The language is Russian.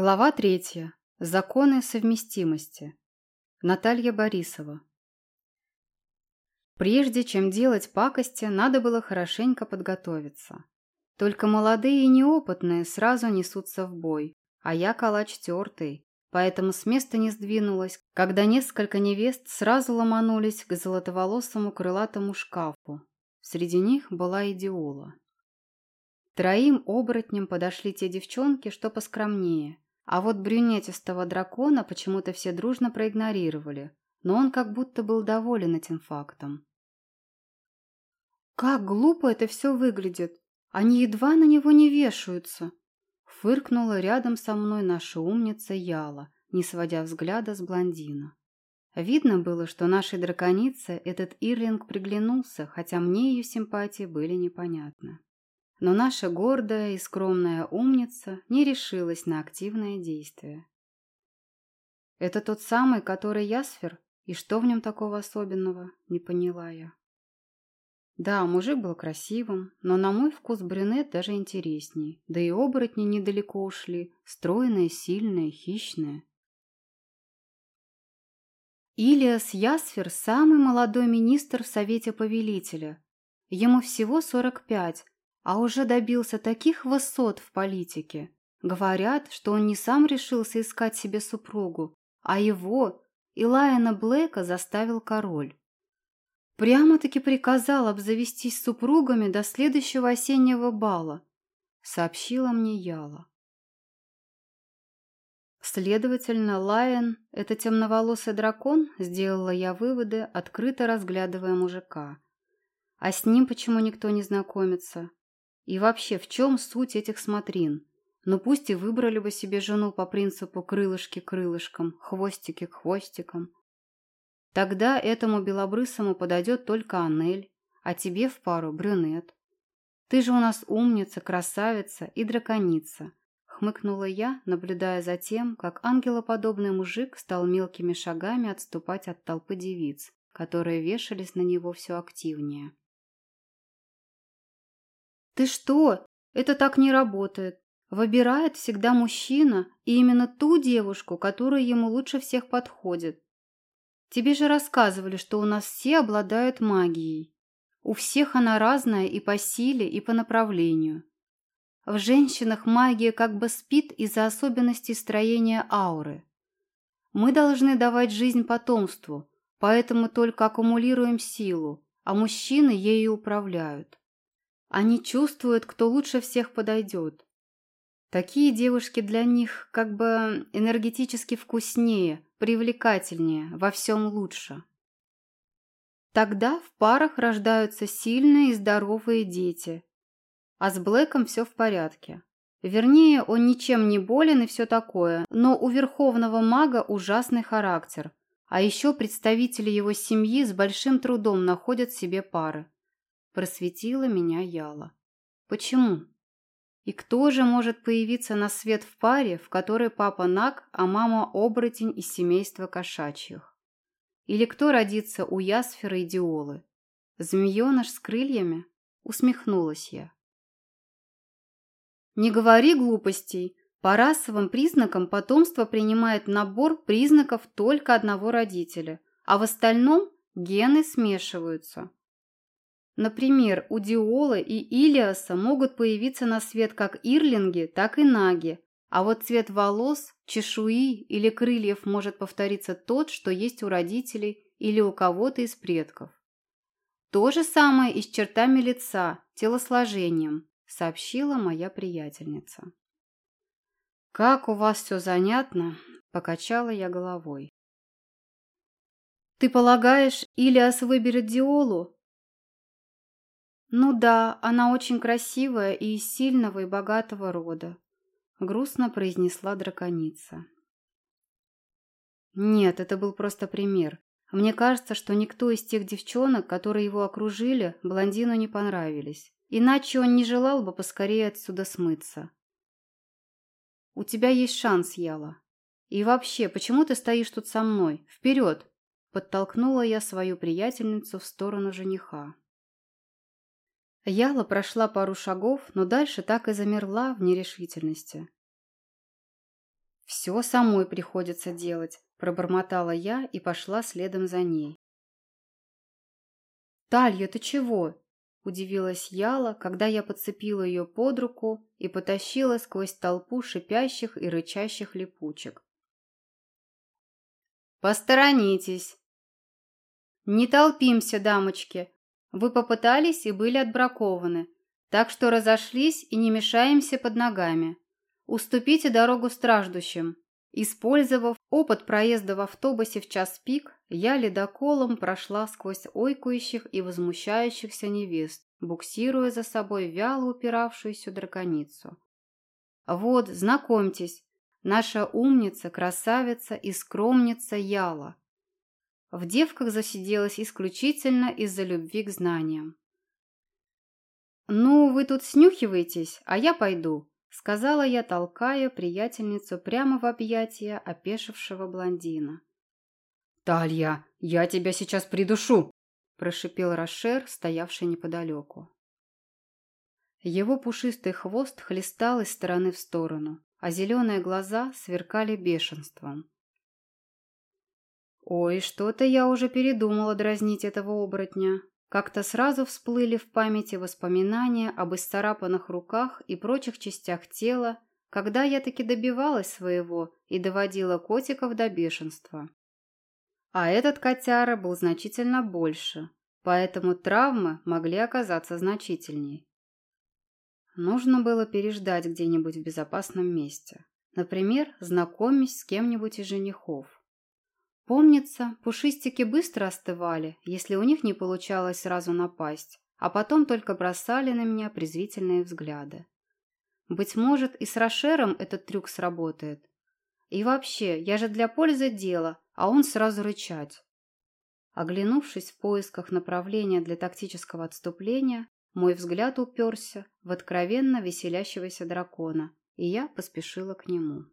Глава третья. Законы совместимости. Наталья Борисова. Прежде чем делать пакости, надо было хорошенько подготовиться. Только молодые и неопытные сразу несутся в бой, а я калач тертый, поэтому с места не сдвинулась, когда несколько невест сразу ломанулись к золотоволосому крылатому шкафу. Среди них была идиола. Троим оборотням подошли те девчонки, что поскромнее. А вот брюнетистого дракона почему-то все дружно проигнорировали, но он как будто был доволен этим фактом. «Как глупо это все выглядит! Они едва на него не вешаются!» Фыркнула рядом со мной наша умница Яла, не сводя взгляда с блондина. Видно было, что нашей драконице этот Ирлинг приглянулся, хотя мне ее симпатии были непонятны. Но наша гордая и скромная умница не решилась на активное действие. «Это тот самый, который Ясфер? И что в нем такого особенного?» – не поняла я. Да, мужик был красивым, но на мой вкус брюнет даже интересней. Да и оборотни недалеко ушли, стройные, сильные, хищные. Илиас Ясфер – самый молодой министр в Совете Повелителя. Ему всего 45, а уже добился таких высот в политике. Говорят, что он не сам решился искать себе супругу, а его, Илайана Блэка, заставил король. Прямо-таки приказал обзавестись супругами до следующего осеннего бала, сообщила мне Яла. Следовательно, Лайон – это темноволосый дракон, сделала я выводы, открыто разглядывая мужика. А с ним почему никто не знакомится? И вообще, в чем суть этих смотрин? Ну пусть и выбрали бы себе жену по принципу крылышки крылышкам, хвостики к хвостикам. Тогда этому белобрысому подойдет только Анель, а тебе в пару брюнет. Ты же у нас умница, красавица и драконица, хмыкнула я, наблюдая за тем, как ангелоподобный мужик стал мелкими шагами отступать от толпы девиц, которые вешались на него все активнее. «Ты что? Это так не работает. Выбирает всегда мужчина и именно ту девушку, которая ему лучше всех подходит. Тебе же рассказывали, что у нас все обладают магией. У всех она разная и по силе, и по направлению. В женщинах магия как бы спит из-за особенностей строения ауры. Мы должны давать жизнь потомству, поэтому только аккумулируем силу, а мужчины ею управляют. Они чувствуют, кто лучше всех подойдет. Такие девушки для них как бы энергетически вкуснее, привлекательнее, во всем лучше. Тогда в парах рождаются сильные и здоровые дети. А с Блэком все в порядке. Вернее, он ничем не болен и все такое, но у верховного мага ужасный характер. А еще представители его семьи с большим трудом находят себе пары. Просветила меня Яла. Почему? И кто же может появиться на свет в паре, в которой папа наг, а мама оборотень из семейства кошачьих? Или кто родится у Ясфера и Диолы? Змееныш с крыльями? Усмехнулась я. Не говори глупостей. По расовым признакам потомство принимает набор признаков только одного родителя, а в остальном гены смешиваются. Например, у Диола и Илиаса могут появиться на свет как ирлинги, так и наги, а вот цвет волос, чешуи или крыльев может повториться тот, что есть у родителей или у кого-то из предков. То же самое и с чертами лица, телосложением, сообщила моя приятельница. «Как у вас все занятно!» – покачала я головой. «Ты полагаешь, Илиас выберет Диолу?» «Ну да, она очень красивая и из сильного и богатого рода», — грустно произнесла драконица. «Нет, это был просто пример. Мне кажется, что никто из тех девчонок, которые его окружили, блондину не понравились. Иначе он не желал бы поскорее отсюда смыться. У тебя есть шанс, Яла. И вообще, почему ты стоишь тут со мной? Вперед!» Подтолкнула я свою приятельницу в сторону жениха. Яла прошла пару шагов, но дальше так и замерла в нерешительности. Все самой приходится делать, пробормотала я и пошла следом за ней. «Талья, ты чего?» – удивилась Яла, когда я подцепила ее под руку и потащила сквозь толпу шипящих и рычащих липучек. «Посторонитесь!» «Не толпимся, дамочки. Вы попытались и были отбракованы, так что разошлись и не мешаемся под ногами. Уступите дорогу страждущим». Использовав опыт проезда в автобусе в час пик, я ледоколом прошла сквозь ойкающих и возмущающихся невест, буксируя за собой вяло упиравшуюся драконицу. «Вот, знакомьтесь, наша умница, красавица и скромница Яла». В девках засиделась исключительно из-за любви к знаниям. «Ну, вы тут снюхиваетесь, а я пойду», — сказала я, толкая приятельницу прямо в объятия опешившего блондина. «Талья, я тебя сейчас придушу!» – прошипел Рошер, стоявший неподалеку. Его пушистый хвост хлестал из стороны в сторону, а зеленые глаза сверкали бешенством. Ой, что-то я уже передумала дразнить этого оборотня. Как-то сразу всплыли в памяти воспоминания об исцарапанных руках и прочих частях тела, когда я таки добивалась своего и доводила котиков до бешенства. А этот котяра был значительно больше, поэтому травмы могли оказаться значительней. Нужно было переждать где-нибудь в безопасном месте. Например, знакомясь с кем-нибудь из женихов. Помнится, пушистики быстро остывали, если у них не получалось сразу напасть, а потом только бросали на меня презрительные взгляды. Быть может, и с Рошером этот трюк сработает. И вообще, я же для пользы дела, а он сразу рычать. Оглянувшись в поисках направления для тактического отступления, мой взгляд уперся в откровенно веселящегося дракона, и я поспешила к нему.